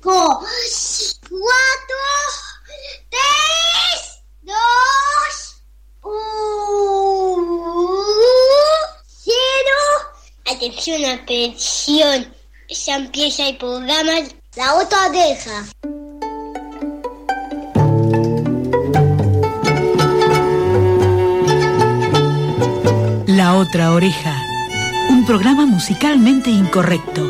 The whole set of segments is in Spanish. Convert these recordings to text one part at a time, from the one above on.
cinco, cuatro, tres, dos, uno, cero. Atención, atención. Ya empieza el programa La otra oreja. La otra oreja. Un programa musicalmente incorrecto,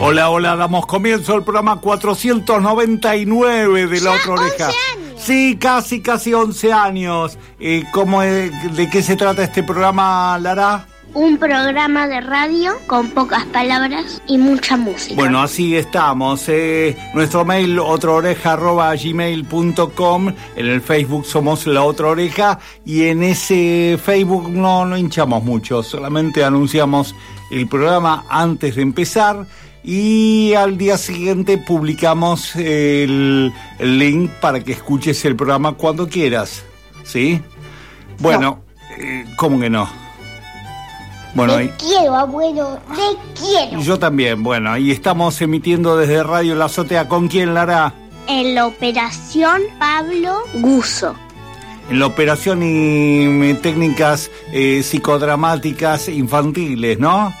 Hola, hola, damos comienzo al programa 499 de la otra oreja. Sí, casi, casi 11 años. Eh, ¿cómo, es- ¿De qué se trata este programa, Lara? Un programa de radio con pocas palabras y mucha música. Bueno, así estamos. eh, nuestro mail, otraoreja.gmail.com. En el Facebook somos La Otra Oreja. Y en ese Facebook no, no hinchamos mucho. Solamente anunciamos el programa antes de empezar. Y al día siguiente publicamos el, el link para que escuches el programa cuando quieras. ¿Sí? Bueno, eh, ¿cómo que no? Bueno, Te y- quiero, abuelo, te quiero. yo también, bueno, y estamos emitiendo desde Radio La Azotea. ¿Con quién, Lara? En la operación Pablo Guso. En la operación y mm, técnicas eh, psicodramáticas infantiles, ¿no?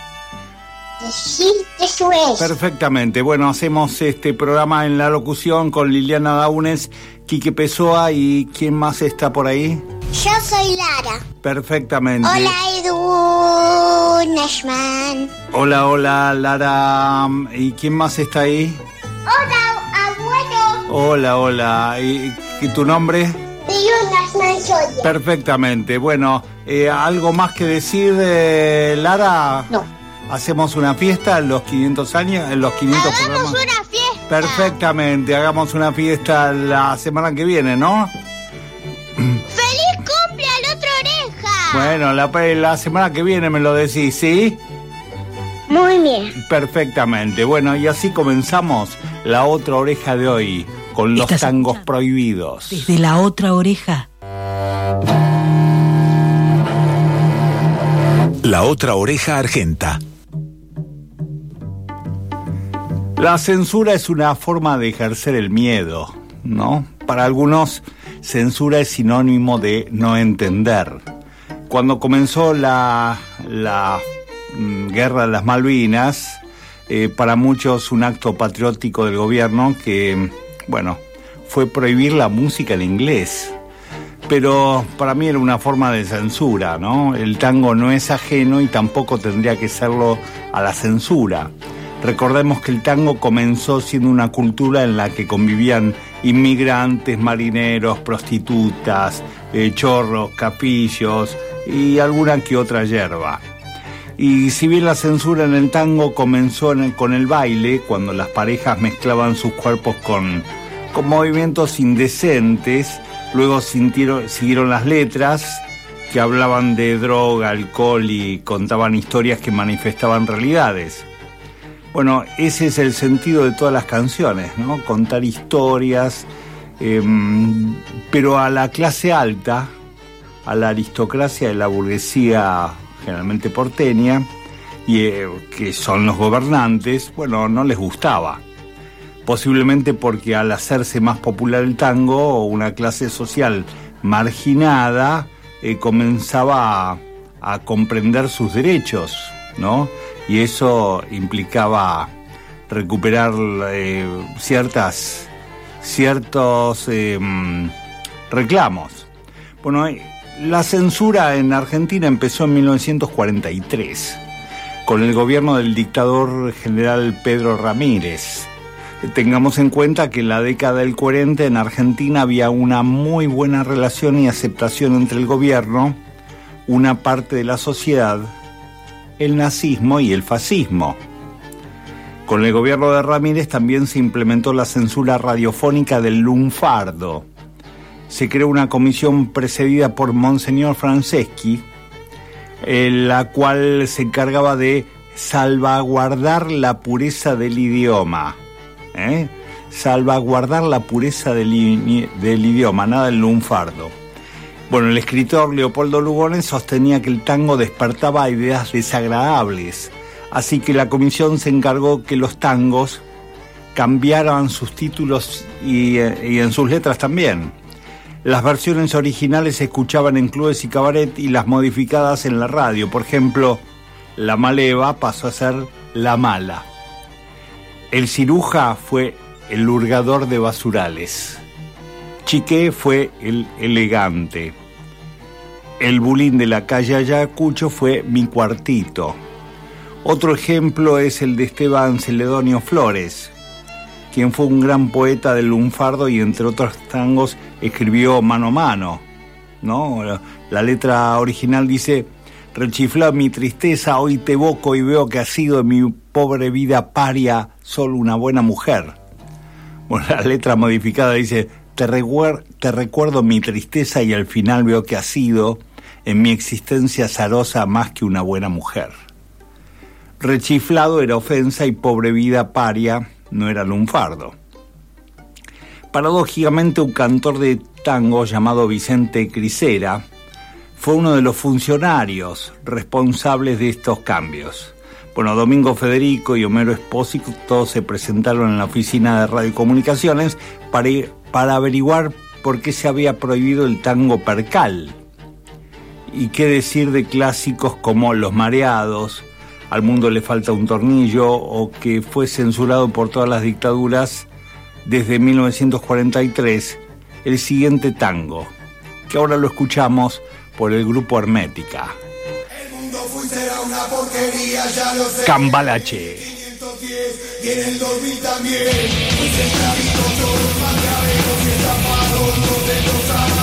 Sí, eso es. Perfectamente. Bueno, hacemos este programa en la locución con Liliana Daunes, Quique Pessoa y ¿quién más está por ahí? Yo soy Lara. Perfectamente. Hola, Edu Nashman. Hola, hola, Lara. ¿Y quién más está ahí? Hola, abuelo. Hola, hola. ¿Y, y tu nombre? Edu Nashman soy. Perfectamente. Bueno, eh, ¿algo más que decir, eh, Lara? No. ¿Hacemos una fiesta en los 500 años, en los 500 Hagamos programas? una fiesta. Perfectamente, hagamos una fiesta la semana que viene, ¿no? ¡Feliz cumple al otro oreja! Bueno, la, la semana que viene me lo decís, ¿sí? Muy bien. Perfectamente. Bueno, y así comenzamos la otra oreja de hoy, con los Estás tangos escuchando. prohibidos. Desde la otra oreja. La otra oreja argenta. La censura es una forma de ejercer el miedo, ¿no? Para algunos, censura es sinónimo de no entender. Cuando comenzó la, la mm, guerra de las Malvinas, eh, para muchos un acto patriótico del gobierno que, bueno, fue prohibir la música en inglés. Pero para mí era una forma de censura, ¿no? El tango no es ajeno y tampoco tendría que serlo a la censura. Recordemos que el tango comenzó siendo una cultura en la que convivían inmigrantes, marineros, prostitutas, eh, chorros, capillos y alguna que otra yerba. Y si bien la censura en el tango comenzó con el baile, cuando las parejas mezclaban sus cuerpos con, con movimientos indecentes, luego siguieron las letras que hablaban de droga, alcohol y contaban historias que manifestaban realidades. Bueno, ese es el sentido de todas las canciones, ¿no? Contar historias, em, pero a la clase alta, a la aristocracia de la burguesía generalmente porteña, y eh, que son los gobernantes, bueno, no les gustaba. Posiblemente porque al hacerse más popular el tango, una clase social marginada eh, comenzaba a comprender sus derechos, ¿no? Y eso implicaba recuperar eh, ciertas ciertos mm, reclamos. Bueno, eh, la censura en Argentina empezó en 1943 con el gobierno del dictador general Pedro Ramírez. Tengamos en cuenta que en la década del 40 en Argentina había una muy buena relación y aceptación entre el gobierno, una parte de la sociedad, el nazismo y el fascismo. Con el gobierno de Ramírez también se implementó la censura radiofónica del lunfardo. Se creó una comisión precedida por Monseñor Franceschi, la cual se encargaba de salvaguardar la pureza del idioma. ¿eh? Salvaguardar la pureza del, del idioma, nada del lunfardo. Bueno, el escritor Leopoldo Lugones sostenía que el tango despertaba ideas desagradables, así que la comisión se encargó que los tangos cambiaran sus títulos y, y en sus letras también. Las versiones originales se escuchaban en clubes y cabaret y las modificadas en la radio. Por ejemplo, La Maleva pasó a ser La Mala. El ciruja fue el hurgador de basurales. Chiqué fue el elegante. El bulín de la calle Ayacucho fue mi cuartito. Otro ejemplo es el de Esteban Celedonio Flores, quien fue un gran poeta del lunfardo y entre otros tangos escribió Mano a Mano. ¿no? La letra original dice, rechifla mi tristeza, hoy te evoco y veo que has sido en mi pobre vida paria solo una buena mujer. Bueno, la letra modificada dice, te, te recuerdo mi tristeza y al final veo que has sido en mi existencia zarosa más que una buena mujer. Rechiflado era ofensa y pobre vida paria no era lunfardo. Paradójicamente un cantor de tango llamado Vicente Crisera fue uno de los funcionarios responsables de estos cambios. Bueno, Domingo Federico y Homero Espósito se presentaron en la oficina de radiocomunicaciones para, para averiguar por qué se había prohibido el tango percal. Y qué decir de clásicos como Los Mareados, Al mundo le falta un tornillo o que fue censurado por todas las dictaduras desde 1943, el siguiente tango, que ahora lo escuchamos por el grupo Hermética. Cambalache. 510 y en el 2000 también. Fuiste esclavito, todos maquiavelos y estafados, los de los amanados,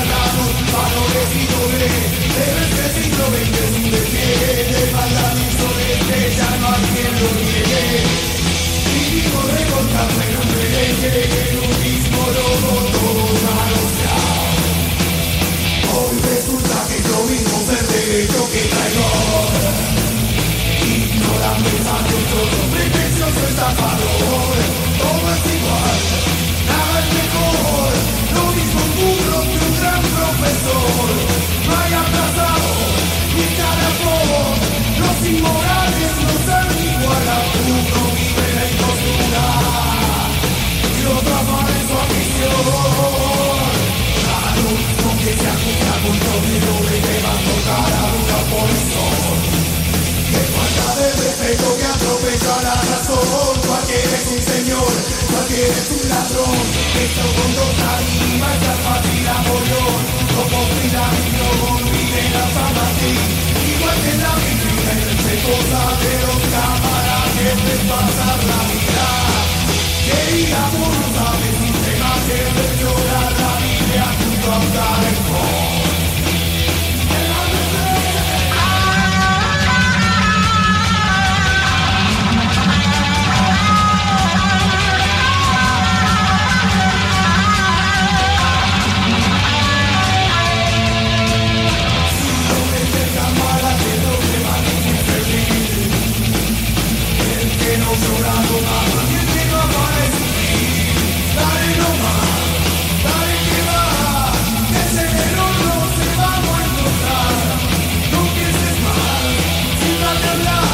love.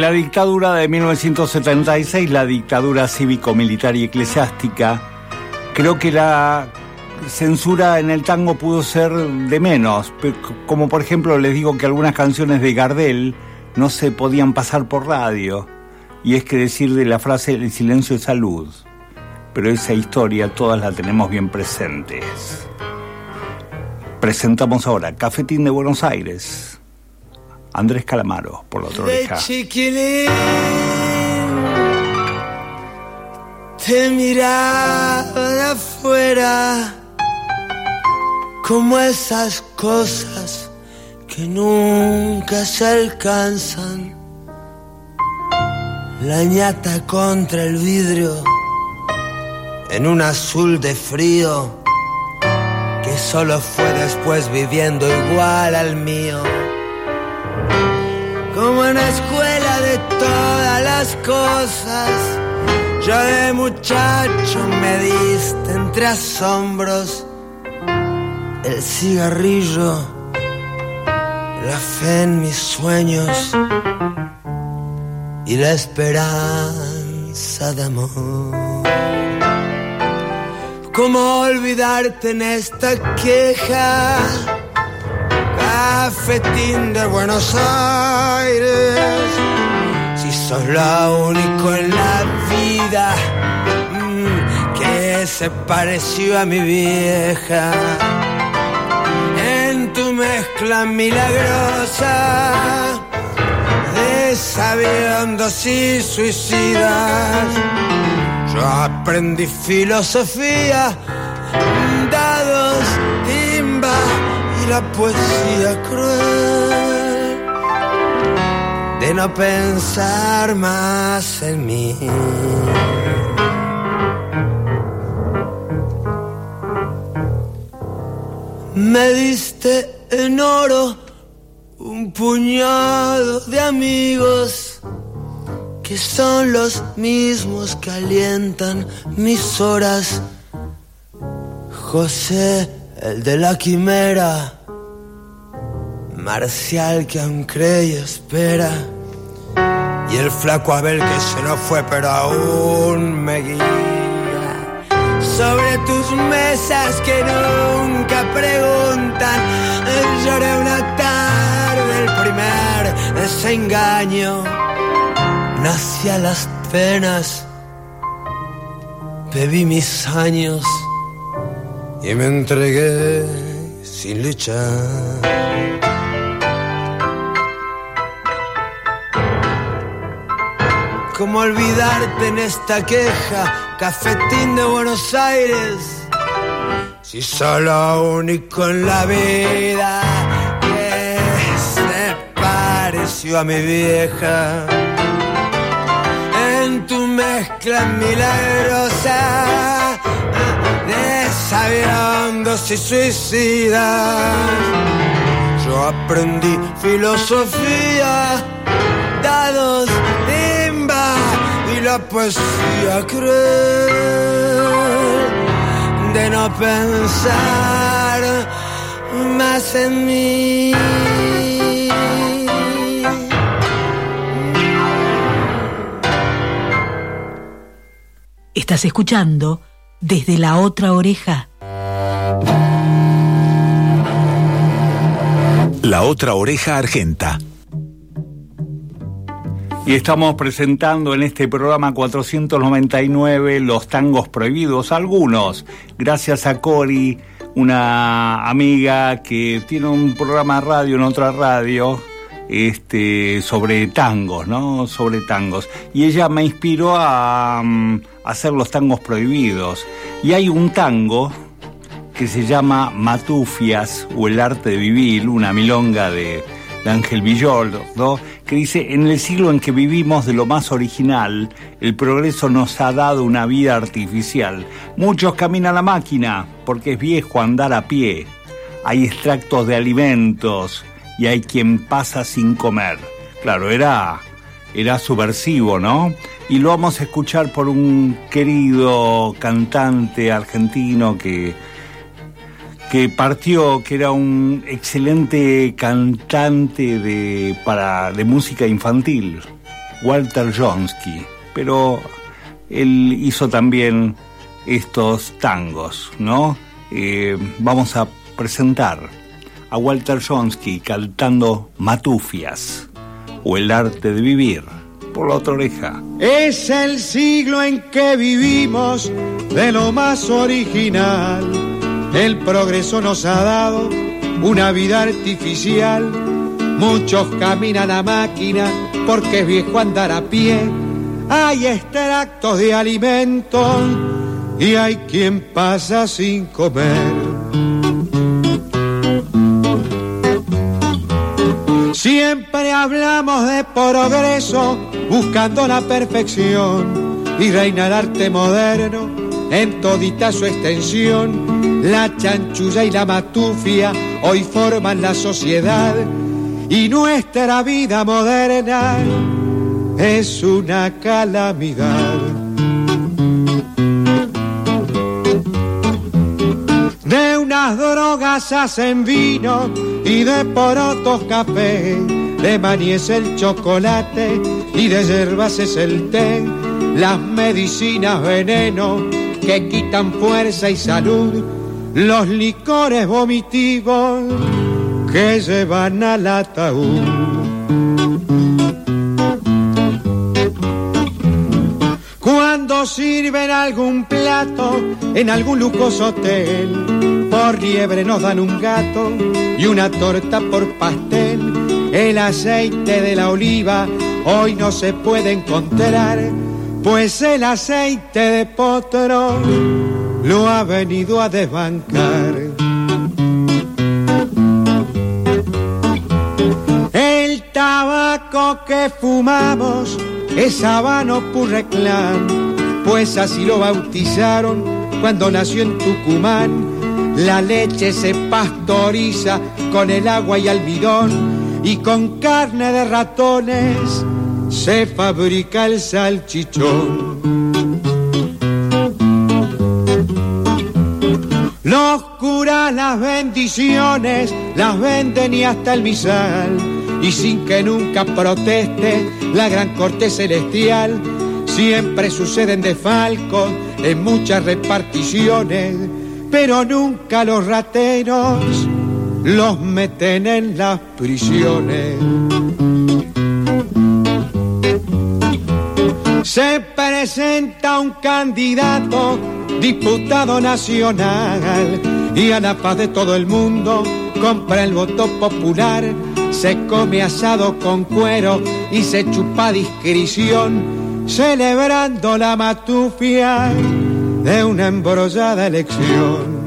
La dictadura de 1976, la dictadura cívico-militar y eclesiástica, creo que la censura en el tango pudo ser de menos, como por ejemplo les digo que algunas canciones de Gardel no se podían pasar por radio, y es que decir de la frase el silencio es salud, pero esa historia todas la tenemos bien presentes. Presentamos ahora Cafetín de Buenos Aires, Andrés Calamaro, por la otra oreja. chiquilín te miraba de afuera como esas cosas que nunca se alcanzan. La ñata contra el vidrio en un azul de frío que solo fue después viviendo igual al mío. Todas las cosas, yo de muchacho me diste entre asombros el cigarrillo, la fe en mis sueños y la esperanza de amor. ¿Cómo olvidarte en esta queja? Cafetín de Buenos Aires. Sos la único en la vida mm, que se pareció a mi vieja. En tu mezcla milagrosa de sabiondos y suicidas. Yo aprendí filosofía, dados, timba y la poesía cruel no pensar más en mí. Me diste en oro un puñado de amigos que son los mismos que alientan mis horas. José, el de la quimera, Marcial que aún cree y espera, y el flaco Abel que se nos fue pero aún me guía. Sobre tus mesas que nunca preguntan, lloré una tarde el primer desengaño nací a las penas, bebí mis años y me entregué sin luchar. ¿Cómo olvidarte en esta queja, cafetín de Buenos Aires? Si solo único en la vida que se pareció a mi vieja en tu mezcla milagrosa de sabiondos y suicidas. Yo aprendí filosofía, dados, y la poesía cruel de no pensar más en mí. Estás escuchando desde la otra oreja. La otra oreja argenta. Y estamos presentando en este programa 499 los tangos prohibidos, algunos, gracias a Cori, una amiga que tiene un programa radio en otra radio, este, sobre tangos, ¿no? Sobre tangos. Y ella me inspiró a, mm, hacer los tangos prohibidos. Y hay un tango que se llama Matufias o el arte de vivir, una milonga de, de Ángel Villoldo, ¿no? Que dice, en el siglo en que vivimos de lo más original, el progreso nos ha dado una vida artificial. Muchos caminan la máquina porque es viejo andar a pie. Hay extractos de alimentos y hay quien pasa sin comer. Claro, era, era subversivo, ¿no? Y lo vamos a escuchar por un querido cantante argentino que que partió, que era un excelente cantante de, para, de música infantil, Walter Jonsky, pero él hizo también estos tangos, ¿no? Eh, vamos a presentar a Walter Jonsky cantando Matufias o El arte de vivir. por la otra oreja. Es el siglo en que vivimos de lo más original. El progreso nos ha dado una vida artificial. Muchos caminan a máquina porque es viejo andar a pie. Hay extractos de alimentos y hay quien pasa sin comer. Siempre hablamos de progreso, buscando la perfección y reina el arte moderno en todita su extensión. La chanchulla y la matufia hoy forman la sociedad y nuestra vida moderna es una calamidad. De unas drogas hacen vino y de porotos café, de maní es el chocolate y de hierbas es el té, las medicinas veneno que quitan fuerza y salud, los licores vomitivos que llevan al ataúd. Cuando sirven algún plato en algún lujoso hotel, por liebre nos dan un gato y una torta por pastel. El aceite de la oliva hoy no se puede encontrar, pues el aceite de potro lo ha venido a desbancar. El tabaco que fumamos es habano purreclán, pues así lo bautizaron cuando nació en Tucumán. La leche se pastoriza con el agua y almidón y con carne de ratones se fabrica el salchichón. Los curas las bendiciones las venden y hasta el misal y sin que nunca proteste la gran corte celestial. Siempre suceden desfalcos en muchas reparticiones, pero nunca los rateros los meten en las prisiones. Se presenta un candidato, diputado nacional, y a la paz de todo el mundo compra el voto popular se come asado con cuero y se chupa discreción, celebrando la matufia de una embrollada elección.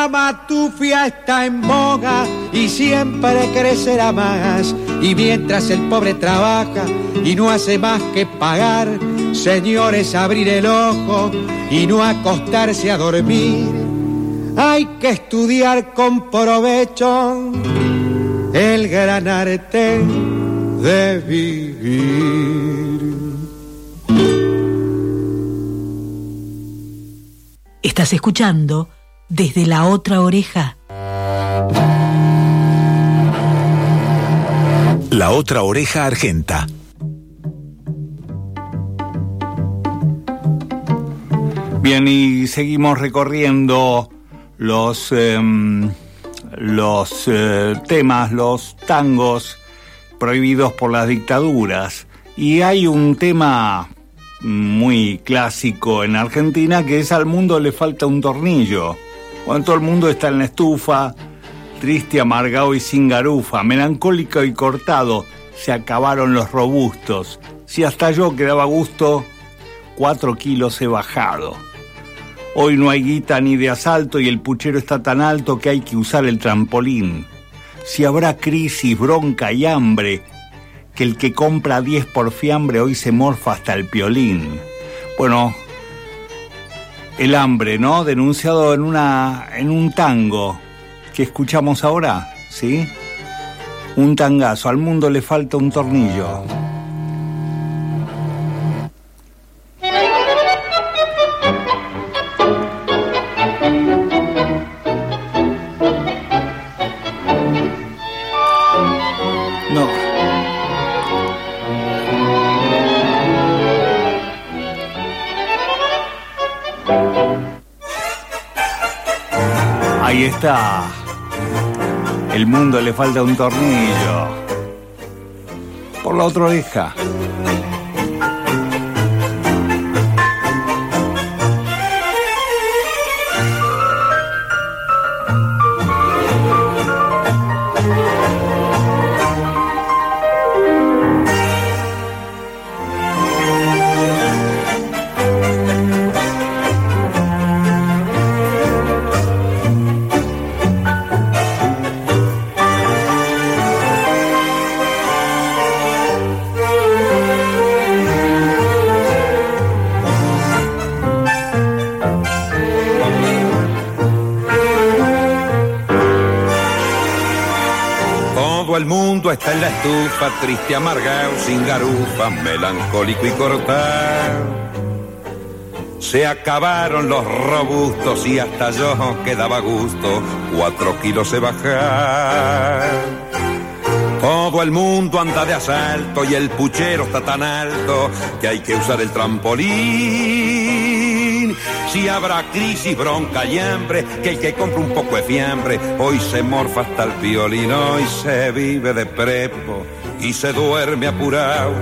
Hoy la matufia está en boga y siempre crecerá más. Y mientras el pobre trabaja y no hace más que pagar, señores, abrir el ojo y no acostarse a dormir hay que estudiar con provecho el gran arte de vivir. Estás escuchando desde la otra oreja. La otra oreja argenta. Bien, y seguimos recorriendo los, em, los eh, temas, los tangos prohibidos por las dictaduras. Y hay un tema muy clásico en Argentina que es al mundo le falta un tornillo. Cuando todo el mundo está en la estufa, triste, amargado y sin garufa, melancólico y cortado, se acabaron los robustos. Si hasta yo quedaba gusto, cuatro kilos he bajado. Hoy no hay guita ni de asalto y el puchero está tan alto que hay que usar el trampolín. Si habrá crisis, bronca y hambre, que el que compra 10 por fiambre hoy se morfa hasta el piolín. Bueno, el hambre, ¿no? Denunciado en una en un tango que escuchamos ahora, ¿sí? Un tangazo, al mundo le falta un tornillo. está. El mundo le falta un tornillo. Por la otra oreja. Triste, amargado, sin garufa, melancólico y cortado. Se acabaron los robustos y hasta yo quedaba gusto, cuatro kilos he bajado. Todo el mundo anda de asalto y el puchero está tan alto que hay que usar el trampolín. Si habrá crisis, bronca y hambre, que el que compra un poco de fiambre, hoy se morfa hasta el violín, hoy se vive de prepo y se duerme apurado.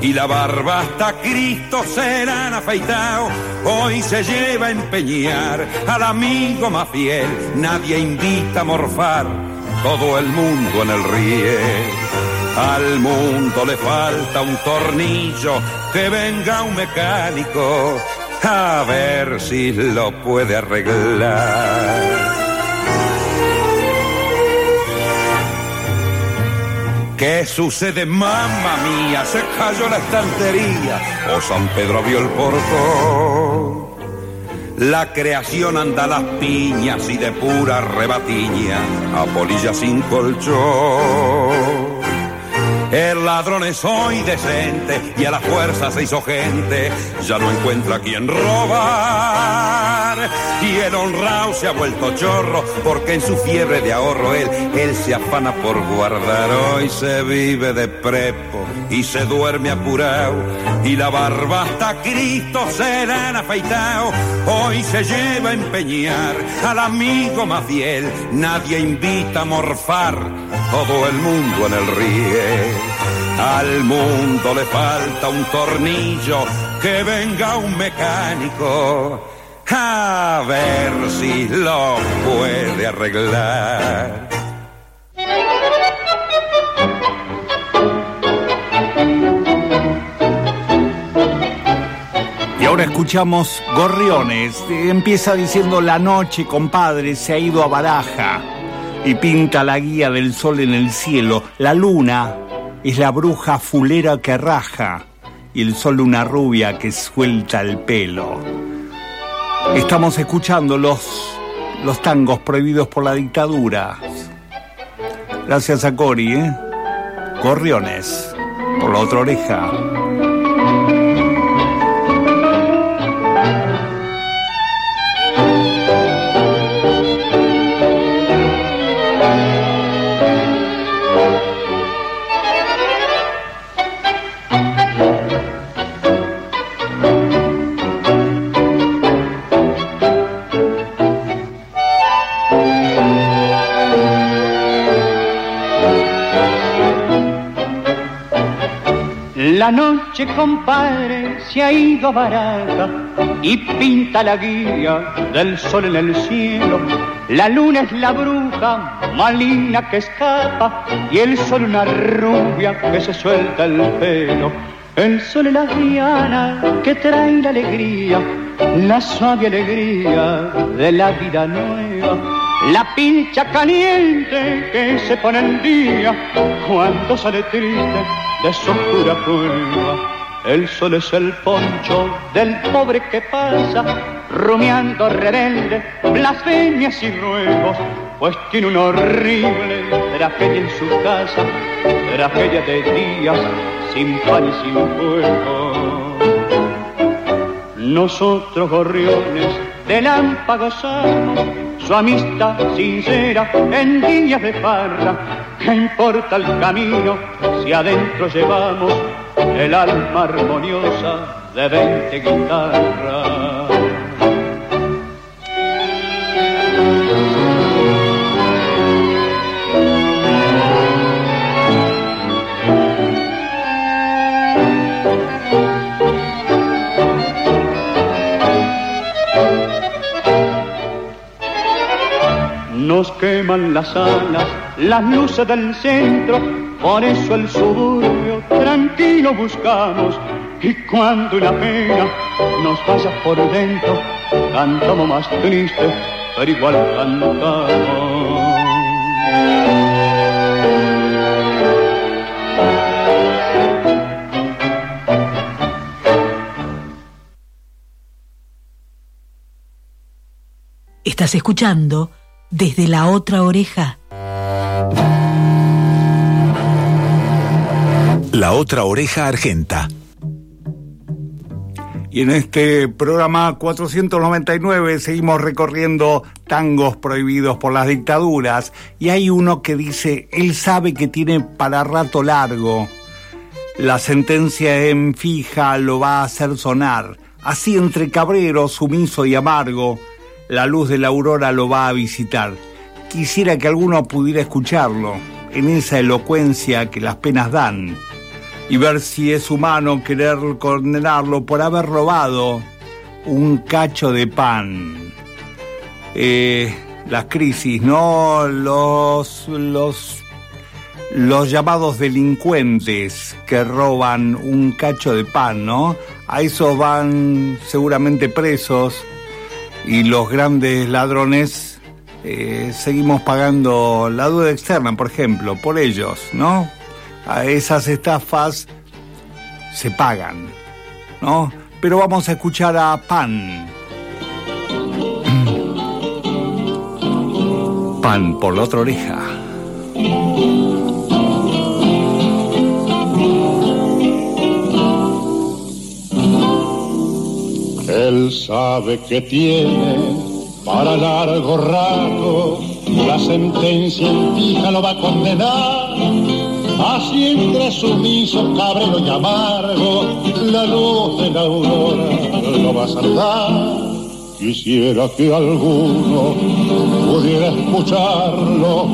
Y la barba hasta Cristo serán afeitado, hoy se lleva a empeñar al amigo más fiel, nadie invita a morfar todo el mundo en el riel. Al mundo le falta un tornillo, que venga un mecánico a ver si lo puede arreglar. ¿Qué sucede, mamma mía? Se cayó la estantería o San Pedro vio el portón. La creación anda las piñas y de pura rebatiña a polilla sin colchón. El ladrón es hoy decente y a la fuerza se hizo gente, ya no encuentra quien robar. Y el honrado se ha vuelto chorro porque en su fiebre de ahorro él, él se afana por guardar. Hoy se vive de prepo y se duerme apurado y la barba hasta Cristo se la han afeitado. Hoy se lleva a empeñar al amigo más fiel, nadie invita a morfar, todo el mundo en el riel. Al mundo le falta un tornillo, que venga un mecánico a ver si lo puede arreglar. Y ahora escuchamos Gorriones. Empieza diciendo la noche, compadre, se ha ido a baraja y pinta la guía del sol en el cielo. La luna es la bruja fulera que raja y el sol una rubia que suelta el pelo. Estamos escuchando los, los tangos prohibidos por la dictadura. Gracias a Cori, ¿eh? Gorriones, por la otra oreja. La noche, compadre, se ha ido a baraja y pinta la guía del sol en el cielo. La luna es la bruja malina que escapa y el sol una rubia que se suelta el pelo. El sol es la diana que trae la alegría, la suave alegría de la vida nueva. La pincha caliente que se pone en día cuando sale triste de su oscura cueva. El sol es el poncho del pobre que pasa, rumiando rebelde, blasfemias y ruegos, pues tiene una horrible tragedia en su casa, tragedia de días sin pan y sin fuego. Nosotros gorriones de lámpagos su amistad sincera en días de farra. ¿Qué importa el camino si adentro llevamos el alma armoniosa de veinte guitarras? Nos queman las alas, las luces del centro, por eso el suburbio tranquilo buscamos. Y cuando la pena nos pasa por dentro, cantamos más triste, pero igual cantamos. Estás escuchando desde la otra oreja. La otra oreja argenta. Y en este programa 499 seguimos recorriendo tangos prohibidos por las dictaduras y hay uno que dice, él sabe que tiene para rato largo. La sentencia en fija lo va a hacer sonar, así entre cabrero, sumiso y amargo, la luz de la aurora lo va a visitar. Quisiera que alguno pudiera escucharlo, en esa elocuencia que las penas dan y ver si es humano querer condenarlo por haber robado un cacho de pan. Eh, las crisis, ¿no? Los, los, los llamados delincuentes que roban un cacho de pan, ¿no? A esos van seguramente presos y los grandes ladrones eh, seguimos pagando la deuda externa, por ejemplo, por ellos, ¿no? a esas estafas se pagan, ¿no? Pero vamos a escuchar a Pan. Pan por la otra oreja. Él sabe que tiene para largo rato, la sentencia en fija lo va a condenar. Así entre sumiso, cabrero y amargo, la luz de la aurora lo va a saludar. Quisiera que alguno pudiera escucharlo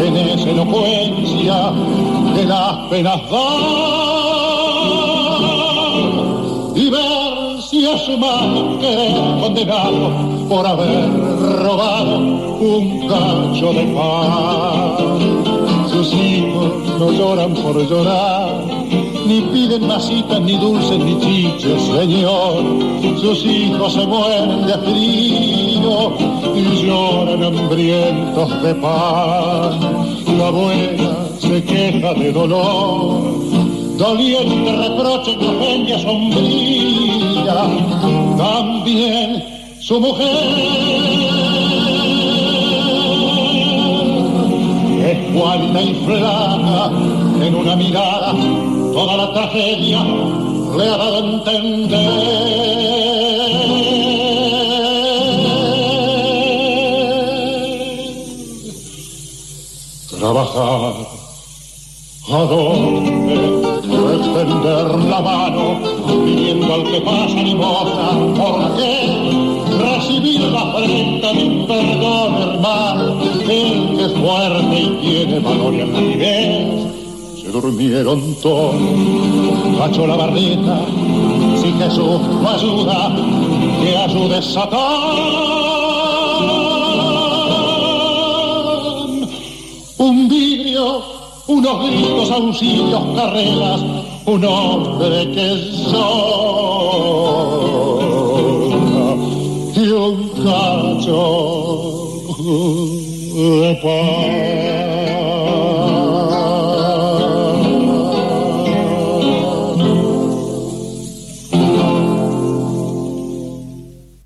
en esa elocuencia que las penas da ver si es humano que condenado por haber robado un cacho de pan. Sus hijos no lloran por llorar, ni piden masitas, ni dulces, ni chichos, señor. Sus hijos se mueren de frío y lloran hambrientos de paz. La abuela se queja de dolor, doliente reproche que ofende También su mujer cualta y flaca, en una mirada toda la tragedia le ha dado a entender. Trabajar, ¿a que pasa limosna, ¿por qué? recibir la frente de un perdón hermano, el que es fuerte y tiene valor y altivez. Se durmieron todos, cachó la barrita, si Jesús no ayuda, que ayude Satán. Un vidrio, unos gritos, auxilios, carreras, un hombre que soy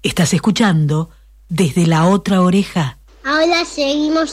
Estás escuchando desde la otra oreja. Ahora seguimos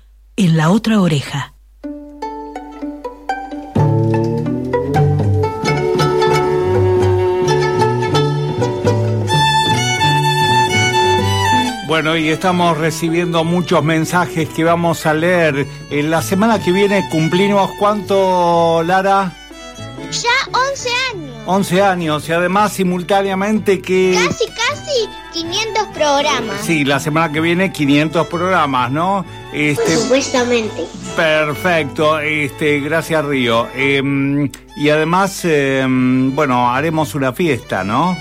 en la otra oreja. Bueno, y estamos recibiendo muchos mensajes que vamos a leer. En la semana que viene cumplimos cuánto, Lara? Ya 11 años. 11 años y además simultáneamente que... Casi, casi 500 programas. Sí, la semana que viene 500 programas, ¿no? Este, Supuestamente. Perfecto, este, gracias Río. Em, y además, em, bueno, haremos una fiesta, ¿no?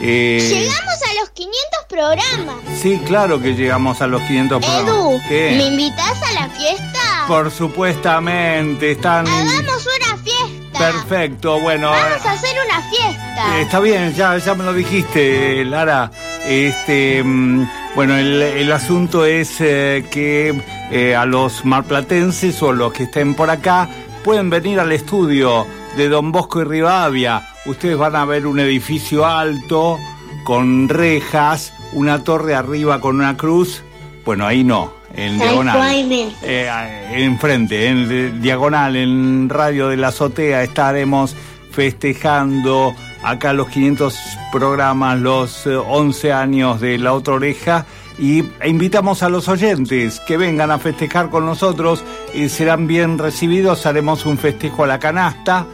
Eh, Llegamos a los 500 programas. Sí, claro que llegamos a los 500 Edu, programas. ¿Qué? ¿me invitas a la fiesta? Por supuestamente, están... Hagamos una fiesta. Perfecto, bueno... Vamos a hacer una fiesta. Está bien, ya, ya me lo dijiste, Lara. Este, mm, bueno, el, el asunto es eh, que eh, a los marplatenses o los que estén por acá pueden venir al estudio de Don Bosco y Rivadavia. Ustedes van a ver un edificio alto con rejas, una torre arriba con una cruz. Bueno, ahí no, en diagonal. cualmente. Eh, enfrente, en diagonal, en radio de la azotea, estaremos festejando acá los 500 programas, los eh, 11 años de La Otra Oreja. Y e invitamos a los oyentes que vengan a festejar con nosotros, eh, serán bien recibidos, haremos un festejo a la canasta.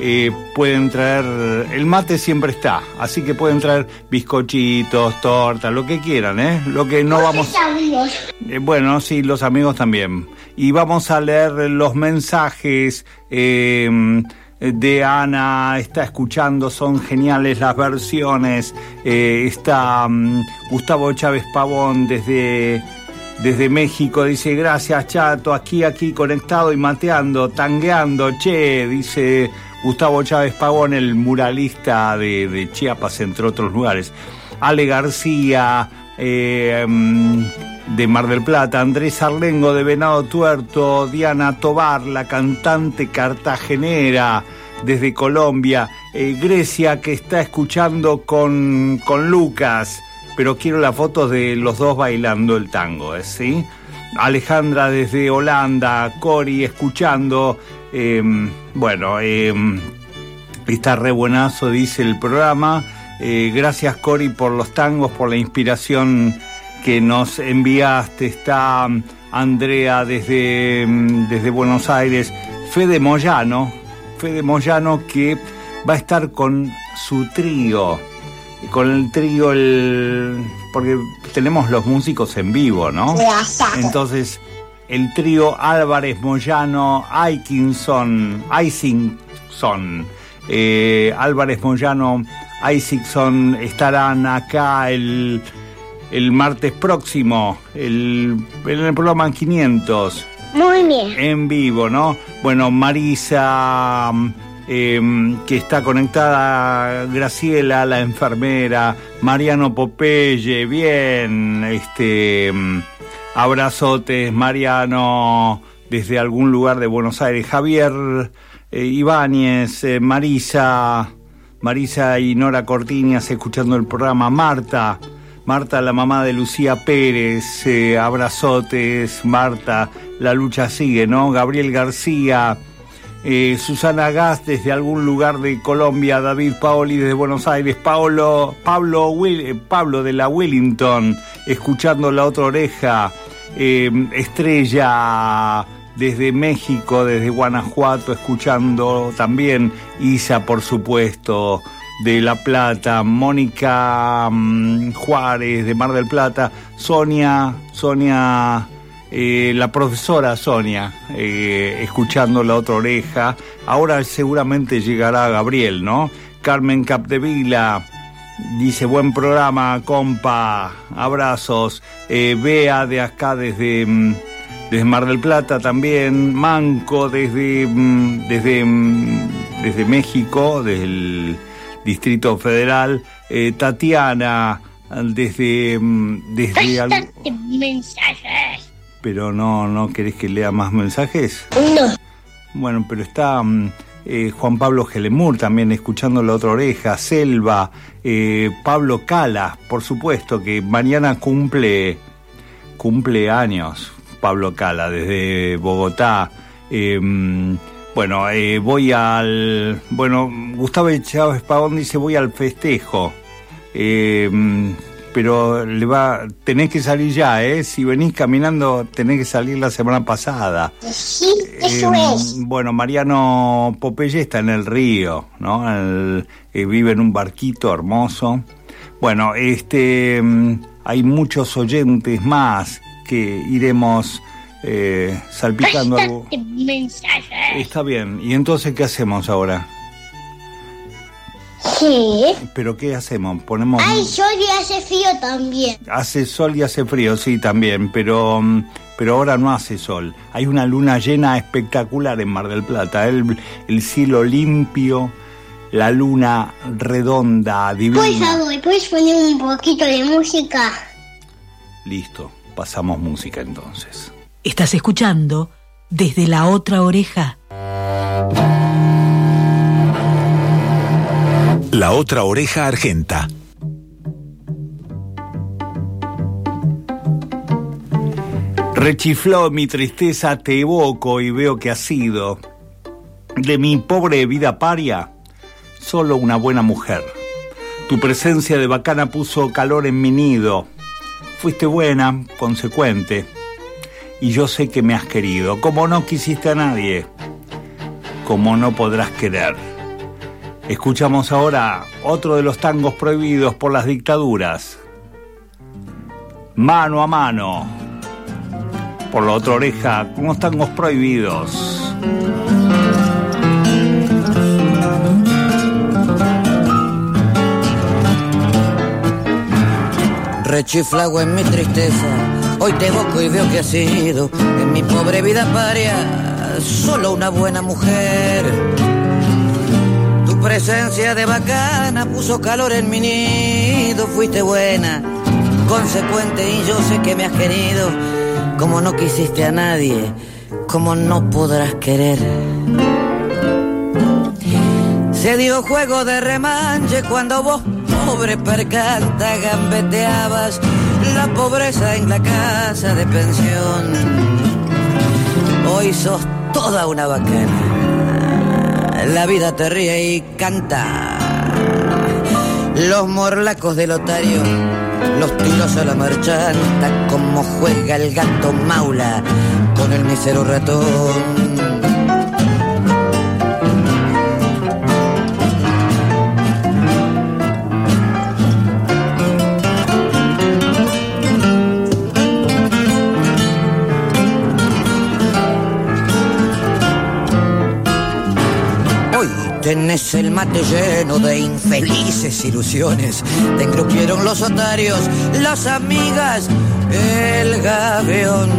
eh, pueden traer, el mate siempre está, así que pueden traer bizcochitos, tortas, lo que quieran, ¿eh? Lo que no vamos... Eh, bueno, sí, los amigos también. Y vamos a leer los mensajes eh, de Ana, está escuchando, son geniales las versiones. Eh, está mm, Gustavo Chávez Pavón desde, desde México, dice, gracias Chato, aquí, aquí conectado y mateando, tangueando, che, dice Gustavo Chávez Pavón, el muralista de, de Chiapas, entre otros lugares. Ale García, eh, mm, de Mar del Plata, Andrés Arlengo de Venado Tuerto, Diana Tobar, la cantante cartagenera desde Colombia, eh, Grecia que está escuchando con, con Lucas, pero quiero las fotos de los dos bailando el tango, ¿eh? ¿sí? Alejandra desde Holanda, Cori escuchando, eh, bueno, eh, está re buenazo, dice el programa. Eh, gracias Cori por los tangos, por la inspiración que nos enviaste. Está mm, Andrea desde, desde Buenos Aires. Fede Moyano, Fede Moyano que va a estar con su trío. Con el trío, el, porque tenemos los músicos en vivo, ¿no? Entonces, el trío Álvarez Moyano, Aikinson, Isingson, eh, Álvarez Moyano, Isingson estarán acá el, el martes próximo, el, en el programa 500. Muy bien. En vivo, ¿no? Bueno, Marisa, eh, que está conectada, Graciela, la enfermera, Mariano Popeye, bien, este, mm, abrazotes, Mariano, desde algún lugar de Buenos Aires, Javier eh, Ibáñez, eh, Marisa, Marisa y Nora Cortiñas escuchando el programa, Marta, Marta, la mamá de Lucía Pérez, eh, abrazotes, Marta, la lucha sigue, ¿no? Gabriel García, eh, Susana Gas desde algún lugar de Colombia, David Paoli desde Buenos Aires, Pablo, eh, Pablo de la Wellington, escuchando la otra oreja, Estrella desde México, desde Guanajuato, escuchando también Isa, por supuesto, de La Plata, Mónica mm, Juárez de Mar del Plata, Sonia, Sonia, eh, la profesora Sonia, eh, escuchando la otra oreja. Ahora seguramente llegará Gabriel, ¿no? Carmen Capdevila. Dice, buen programa, compa, abrazos. Eh, Bea de acá desde, mm, desde Mar del Plata también. Manco desde, mm, desde, desde México, desde el Distrito Federal. Eh, Tatiana desde... mm, desde al- Bastante mensajes. Pero no, ¿no querés que lea más mensajes? No. Bueno, pero está mm, eh, Juan Pablo Gelemur también escuchando la otra oreja, Selva, eh, Pablo Cala, por supuesto, que mañana cumple, cumple años, Pablo Cala, desde Bogotá. Eh, mm, bueno, eh, voy al... Bueno, Gustavo Chávez Pavón dice voy al festejo. Eh, pero le va, tenés que salir ya, ¿eh? Si venís caminando, tenés que salir la semana pasada. Sí, eso Eh, es. Bueno, Mariano Popeye está en el río, ¿no? El- eh, vive en un barquito hermoso. Bueno, este, mm, hay muchos oyentes más que iremos eh, salpicando algo. Mensaje. Está bien. ¿Y entonces qué hacemos ahora? Sí. ¿Pero qué hacemos? Ponemos... Ay, sol y hace frío también. Hace sol y hace frío, sí, también, pero, mm, pero ahora no hace sol. Hay una luna llena espectacular en Mar del Plata. El, el cielo limpio, la luna redonda, Por divina. favor, ¿puedes poner un poquito de música? Listo, pasamos música entonces. Estás escuchando desde la otra oreja. La otra oreja argenta. Rechifló mi tristeza, te evoco y veo que has sido de mi pobre vida paria, solo una buena mujer. Tu presencia de bacana puso calor en mi nido. Fuiste buena, consecuente, y yo sé que me has querido, como no quisiste a nadie, como no podrás querer. Escuchamos ahora otro de los tangos prohibidos por las dictaduras. Mano a mano por la otra oreja, con los tangos prohibidos. Rechiflago en mi tristeza, hoy te evoco y veo que has sido en mi pobre vida paria, solo una buena mujer. Tu presencia de bacana puso calor en mi nido, fuiste buena, consecuente y yo sé que me has querido, como no quisiste a nadie, como no podrás querer. Se dio juego de remanche cuando vos, pobre percanta, gambeteabas la pobreza en la casa de pensión. Hoy sos toda una bacana. La vida te ríe y canta. Los morlacos del otario, los tiros a la marchanta, como juega el gato maula con el mísero ratón. Tenés el mate lleno de infelices ilusiones. Te engrupieron los otarios, las amigas, el gavión.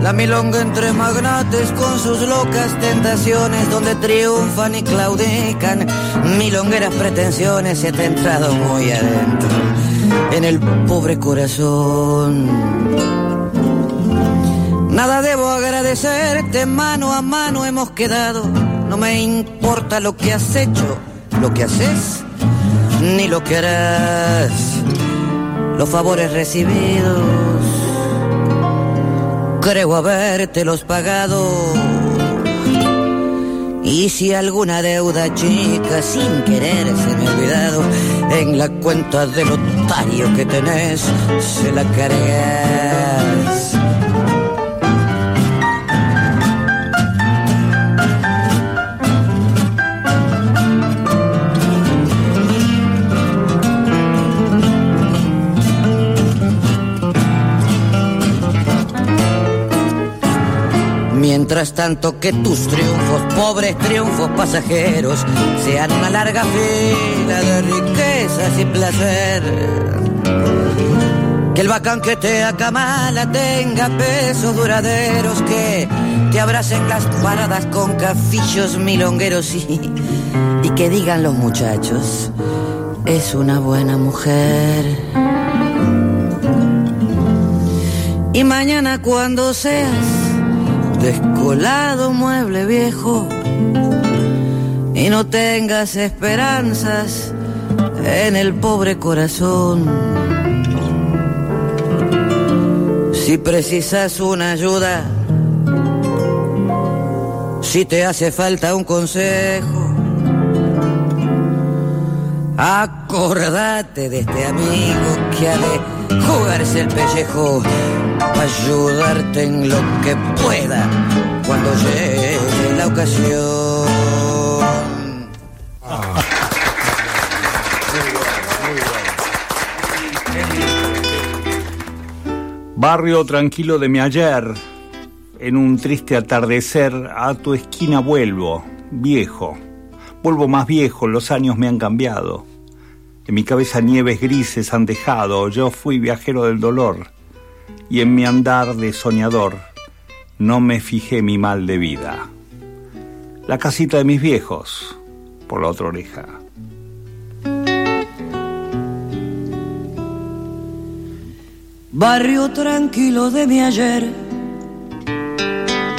La milonga entre magnates con sus locas tentaciones, donde triunfan y claudican milongueras pretensiones. Se te ha entrado muy adentro en el pobre corazón. Nada debo agradecerte, mano a mano hemos quedado. No me importa lo que has hecho, lo que haces, ni lo que harás. Los favores recibidos, creo habértelos pagado. Y si alguna deuda chica sin querer se me olvidado, en la cuenta del otario que tenés, se la cargas. Mientras tanto que tus triunfos, pobres triunfos pasajeros, sean una larga fila de riquezas y placer. Que el bacán que te acamala tenga pesos duraderos, que te abracen las paradas con cafillos milongueros y, y que digan los muchachos, es una buena mujer. Y mañana cuando seas descolado mueble viejo y no tengas esperanzas en el pobre corazón. Si precisas una ayuda, si te hace falta un consejo, Acordate de este amigo que ha de jugarse el pellejo ayudarte en lo que pueda cuando llegue la ocasión. Barrio tranquilo de mi ayer, en un triste atardecer, a tu esquina vuelvo, viejo. Vuelvo más viejo, los años me han cambiado. En mi cabeza nieves grises han dejado, yo fui viajero del dolor. Y en mi andar de soñador, no me fijé mi mal de vida. La casita de mis viejos, por la otra oreja. Barrio tranquilo de mi ayer,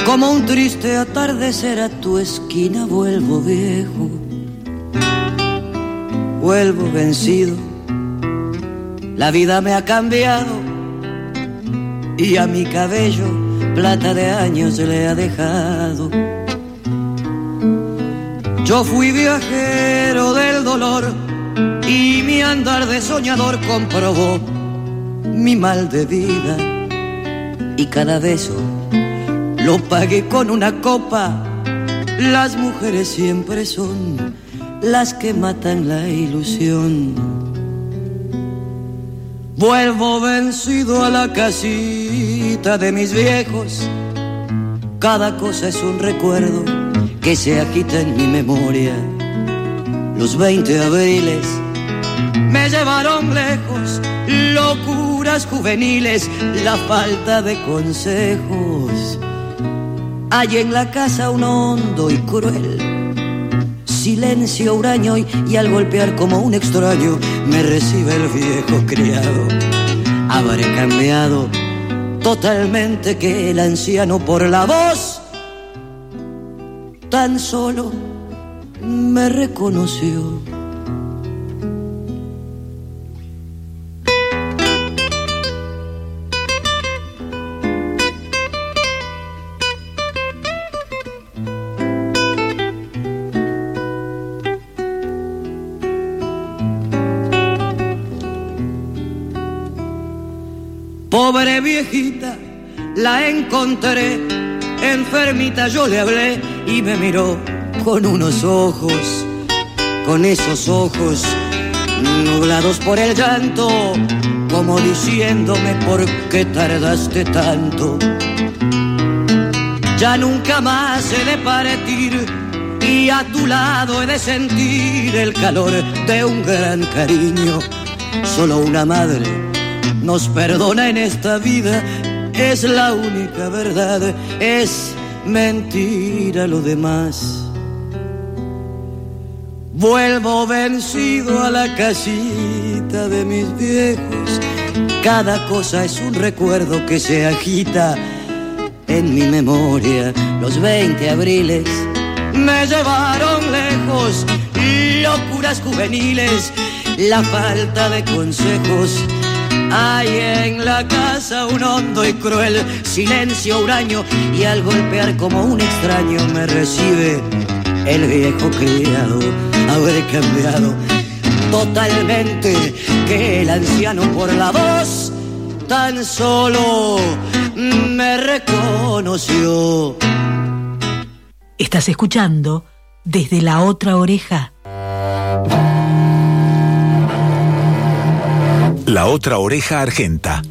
como un triste atardecer a tu esquina vuelvo viejo, vuelvo vencido. La vida me ha cambiado y a mi cabello plata de años le ha dejado. Yo fui viajero del dolor y mi andar de soñador comprobó mi mal de vida y cada beso lo pagué con una copa. Las mujeres siempre son las que matan la ilusión. Vuelvo vencido a la casita de mis viejos. Cada cosa es un recuerdo que se agita en mi memoria. Los 20 abriles me llevaron lejos, locuras juveniles, la falta de consejos. Hay en la casa un hondo y cruel silencio huraño y, y al golpear como un extraño me recibe el viejo criado. Habré cambiado totalmente que el anciano por la voz tan solo me reconoció. Viejita, la encontré, enfermita yo le hablé y me miró con unos ojos, con esos ojos nublados por el llanto, como diciéndome por qué tardaste tanto. Ya nunca más he de partir y a tu lado he de sentir el calor de un gran cariño. Solo una madre nos perdona en esta vida, es la única verdad, es mentira lo demás. Vuelvo vencido a la casita de mis viejos, cada cosa es un recuerdo que se agita en mi memoria. Los 20 abriles me llevaron lejos, locuras juveniles, la falta de consejos hay en la casa un hondo y cruel silencio huraño y al golpear como un extraño me recibe el viejo criado. Habré cambiado totalmente que el anciano por la voz tan solo me reconoció. Estás escuchando desde la otra oreja. La otra oreja argenta.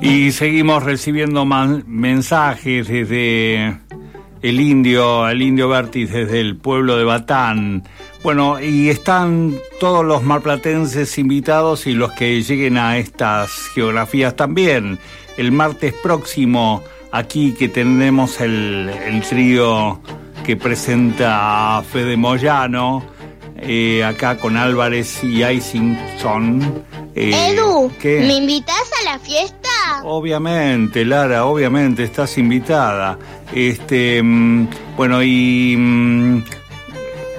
Y seguimos recibiendo mensajes desde el indio, el indio Bertis, desde el pueblo de Batán. Bueno, y están todos los marplatenses invitados y los que lleguen a estas geografías también. El martes próximo, aquí que tenemos el, el trío que presenta a Fede Moyano, eh, acá con Álvarez y Isington. Eh, Edu, ¿qué? ¿me invitas a la fiesta? Obviamente, Lara, obviamente estás invitada. Este, mm, bueno, y mm,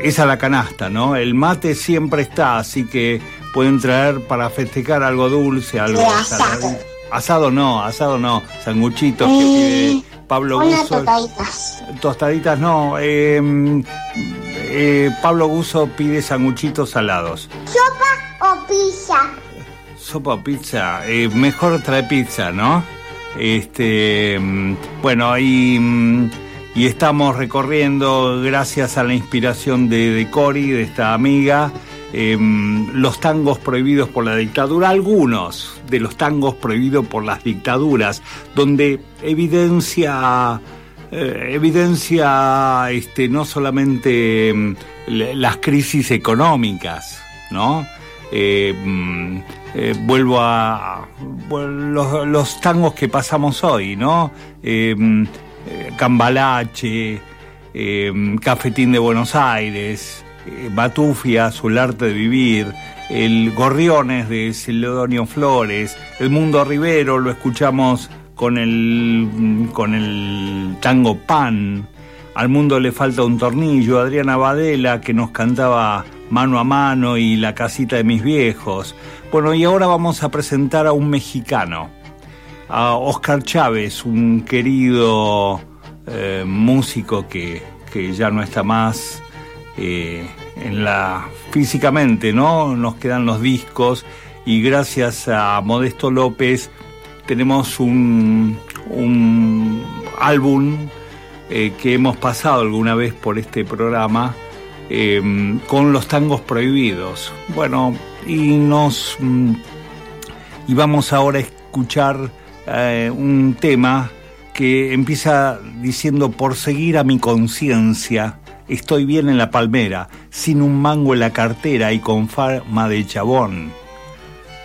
es a la canasta, ¿no? El mate siempre está, así que pueden traer para festejar algo dulce, algo De asado. Asado no, asado no, sanguchitos que Eh, pide Pablo Unas Buzo. tocaditas. Tostaditas no, eh, eh, Pablo Guso pide sanguchitos salados. ¿Sopa o pizza? Sopa o pizza, eh, mejor trae pizza, ¿no? Este, mm, bueno, y, mm, y estamos recorriendo, gracias a la inspiración de, de Cori, de esta amiga, em, los tangos prohibidos por la dictadura, algunos de los tangos prohibidos por las dictaduras, donde evidencia eh, evidencia este, no solamente mm, las crisis económicas, ¿no? Eh, mm, eh, vuelvo a los, tangos que pasamos hoy, ¿no? Mm, Cambalache, Cafetín de Buenos Aires, Batufia, Su arte de vivir, el Gorriones de Celedonio Flores, El Mundo Rivero, lo escuchamos con el, con el tango Pan, Al Mundo le falta un tornillo, Adriana Badela que nos cantaba Mano a Mano y La casita de mis viejos. Bueno, y ahora vamos a presentar a un mexicano, a Oscar Chávez, un querido eh, músico que, que ya no está más eh, en la físicamente, ¿no? Nos quedan los discos y gracias a Modesto López tenemos un, álbum eh, que hemos pasado alguna vez por este programa eh, con los tangos prohibidos. Bueno, y nos mm, y vamos ahora a escuchar eh, un tema que empieza diciendo por seguir a mi conciencia estoy bien en la palmera, sin un mango en la cartera y con fama de chabón.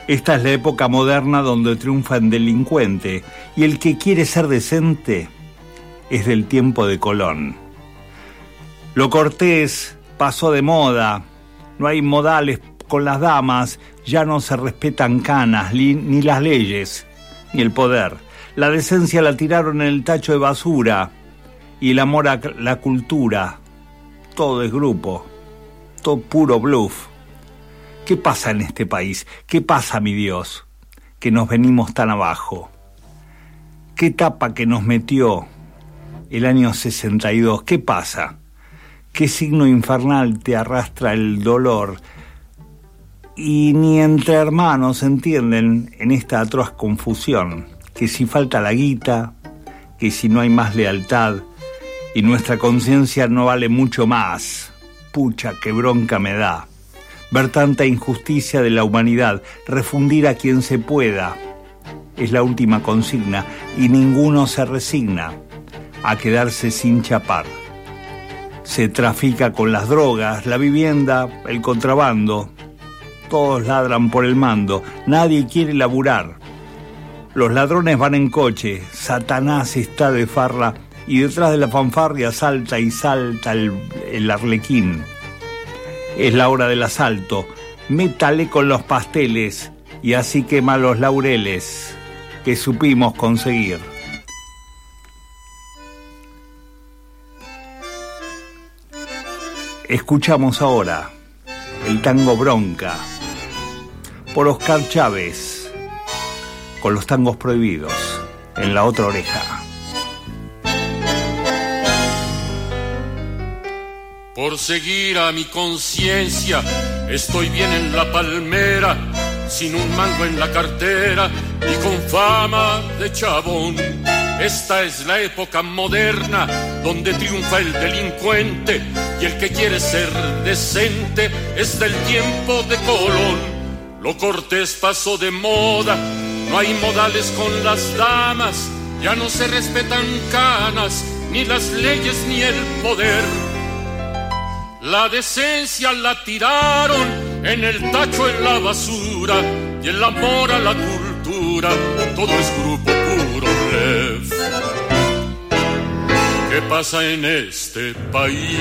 Esta es la época moderna donde triunfa el delincuente y el que quiere ser decente es del tiempo de Colón. Lo cortés pasó de moda, no hay modales con las damas, ya no se respetan canas, ni las leyes, ni el poder. La decencia la tiraron en el tacho de basura y el amor a la cultura, todo es grupo, todo puro bluff. ¿Qué pasa en este país? ¿Qué pasa, mi Dios? Que nos venimos tan abajo. ¿Qué tapa que nos metió el año 62? ¿Qué pasa? ¿Qué signo infernal te arrastra el dolor? Y ni entre hermanos entienden en esta atroz confusión que si falta la guita, que si no hay más lealtad y nuestra conciencia no vale mucho más. Pucha, qué bronca me da. Ver tanta injusticia de la humanidad, refundir a quien se pueda, es la última consigna y ninguno se resigna a quedarse sin chapar. Se trafica con las drogas, la vivienda, el contrabando. Todos ladran por el mando, nadie quiere laburar. Los ladrones van en coche, Satanás está de farra y detrás de la fanfarria salta y salta el, el arlequín. Es la hora del asalto, métale con los pasteles y así quema los laureles que supimos conseguir. Escuchamos ahora el tango Bronca por Oscar Chávez con los tangos prohibidos en la otra oreja. Por seguir a mi conciencia, estoy bien en la palmera, sin un mango en la cartera y con fama de chabón. Esta es la época moderna donde triunfa el delincuente y el que quiere ser decente es del tiempo de Colón. Lo cortés pasó de moda, no hay modales con las damas, ya no se respetan canas, ni las leyes ni el poder. La decencia la tiraron en el tacho en la basura y el amor a la cultura, todo es grupo puro blef. ¿Qué pasa en este país?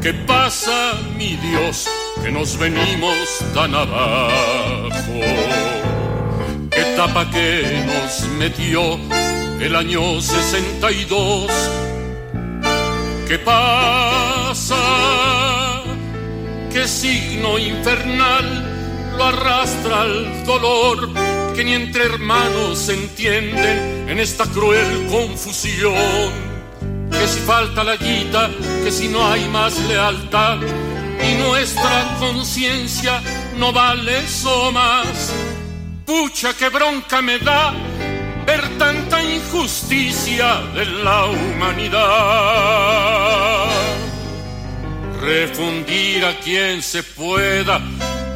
¿Qué pasa, mi Dios, que nos venimos tan abajo? ¿Qué tapa que nos metió el año 62? ¿Qué pasa? ¿Qué signo infernal lo arrastra al dolor que ni entre hermanos se entienden en esta cruel confusión? ¿Qué si falta la guita, que si no hay más lealtad y nuestra conciencia no vale eso más. Pucha que bronca me da ver tanta injusticia de la humanidad. Refundir a quien se pueda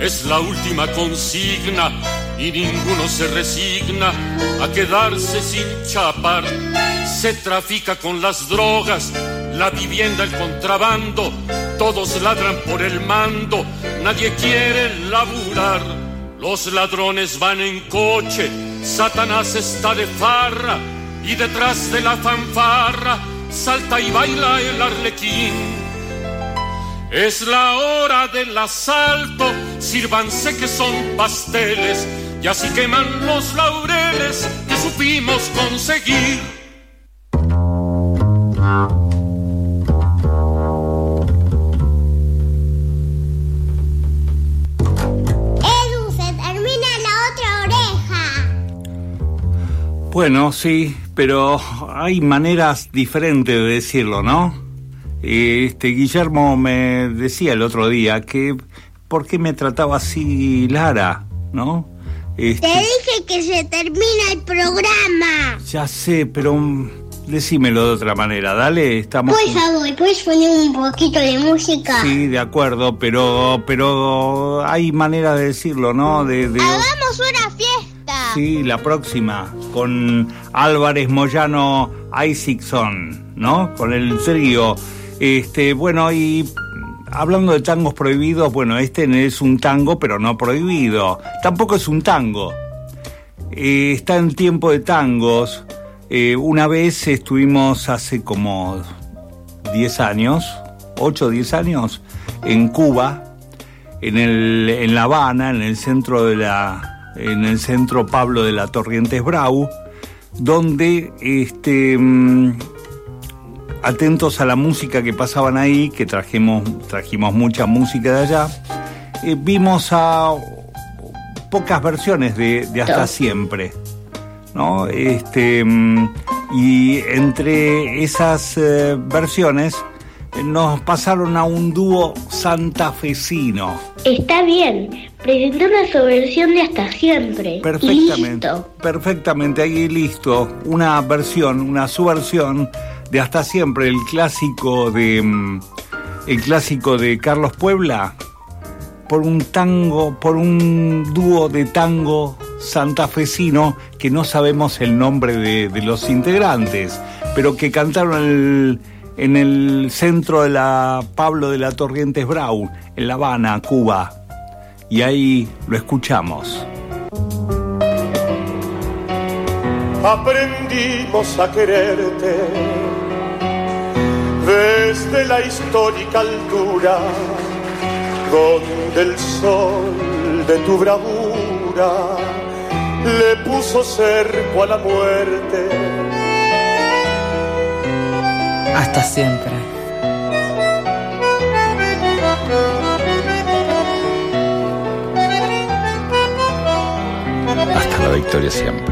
es la última consigna y ninguno se resigna a quedarse sin chapar. Se trafica con las drogas, la vivienda, el contrabando, todos ladran por el mando, nadie quiere laburar. Los ladrones van en coche, Satanás está de farra y detrás de la fanfarra salta y baila el arlequín. Es la hora del asalto, sírvanse que son pasteles, y así queman los laureles que supimos conseguir. Edu, se termina la otra oreja. Bueno, sí, pero hay maneras diferentes de decirlo, ¿no? Este Guillermo me decía el otro día que por qué me trataba así Lara, ¿no? Este, Te dije que se termina el programa. ya sé, pero mm, decímelo de otra manera, dale, estamos Por favor, ¿puedes poner un poquito de música? Sí, de acuerdo, pero pero hay manera de decirlo, ¿no? De, de- Hagamos una fiesta. Sí, la próxima, con Álvarez Moyano Isaacson, ¿no? Con el trío. Este, bueno, y hablando de tangos prohibidos, bueno, este es un tango, pero no prohibido. Tampoco es un tango. Eh, está en tiempo de tangos. Eh, una vez estuvimos hace como 10 años, 8 o 10 años, en Cuba, en, el, en La Habana, en el centro de la, en el centro Pablo de la Torrientes Brau, donde este mm, atentos a la música que pasaban ahí, que trajimos, trajimos mucha música de allá, eh, vimos a pocas versiones de, de Hasta Siempre. ¿no? Este, mm, y entre esas eh, versiones eh, nos pasaron a un dúo santafesino. Está bien, presentó una subversión de Hasta Siempre. Perfectamente. Listo. Perfectamente, ahí listo. Una versión, una subversión de Hasta Siempre, el clásico de mm, el clásico de Carlos Puebla, por un tango, por un dúo de tango santafesino que no sabemos el nombre de, los integrantes, pero que cantaron en el centro de la Pablo de la Torrientes Brau, en La Habana, Cuba. Y ahí lo escuchamos. aprendimos a quererte desde la histórica altura donde el sol de tu bravura le puso cerco a la muerte. Hasta siempre. Hasta la victoria siempre.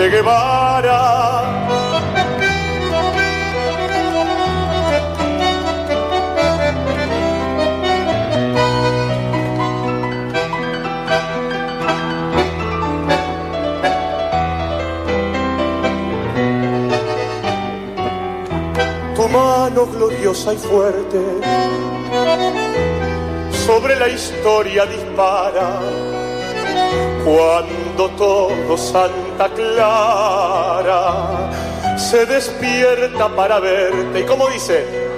Che Guevara. tu mano gloriosa y fuerte sobre la historia dispara. Cuando todo Clara se despierta para verte. ¿Y cómo dice?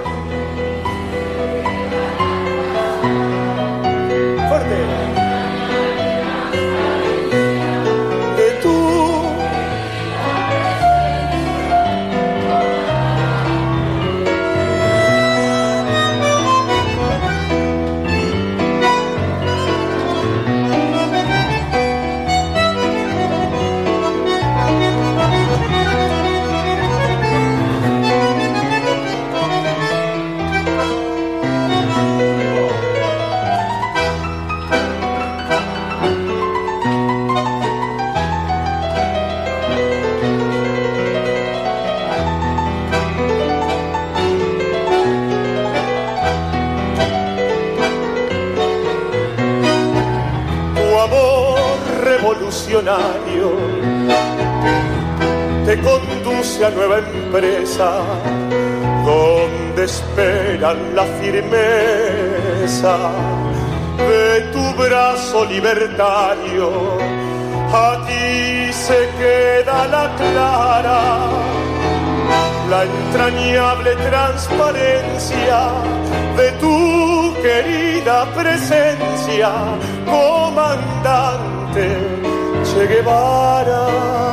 Revolucionario te conduce a nueva empresa donde esperan la firmeza de tu brazo libertario. A ti se queda la clara, la entrañable transparencia de tu querida presencia, comandante Che Guevara.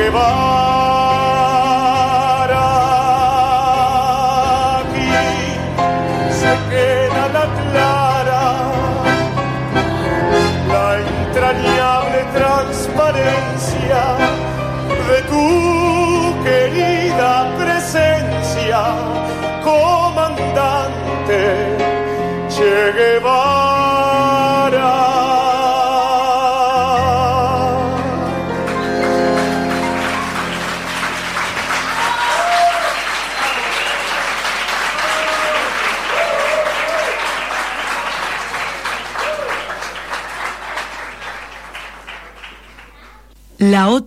Guevara. Aquí se queda la clara, la entrañable transparencia de tu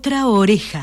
otra oreja.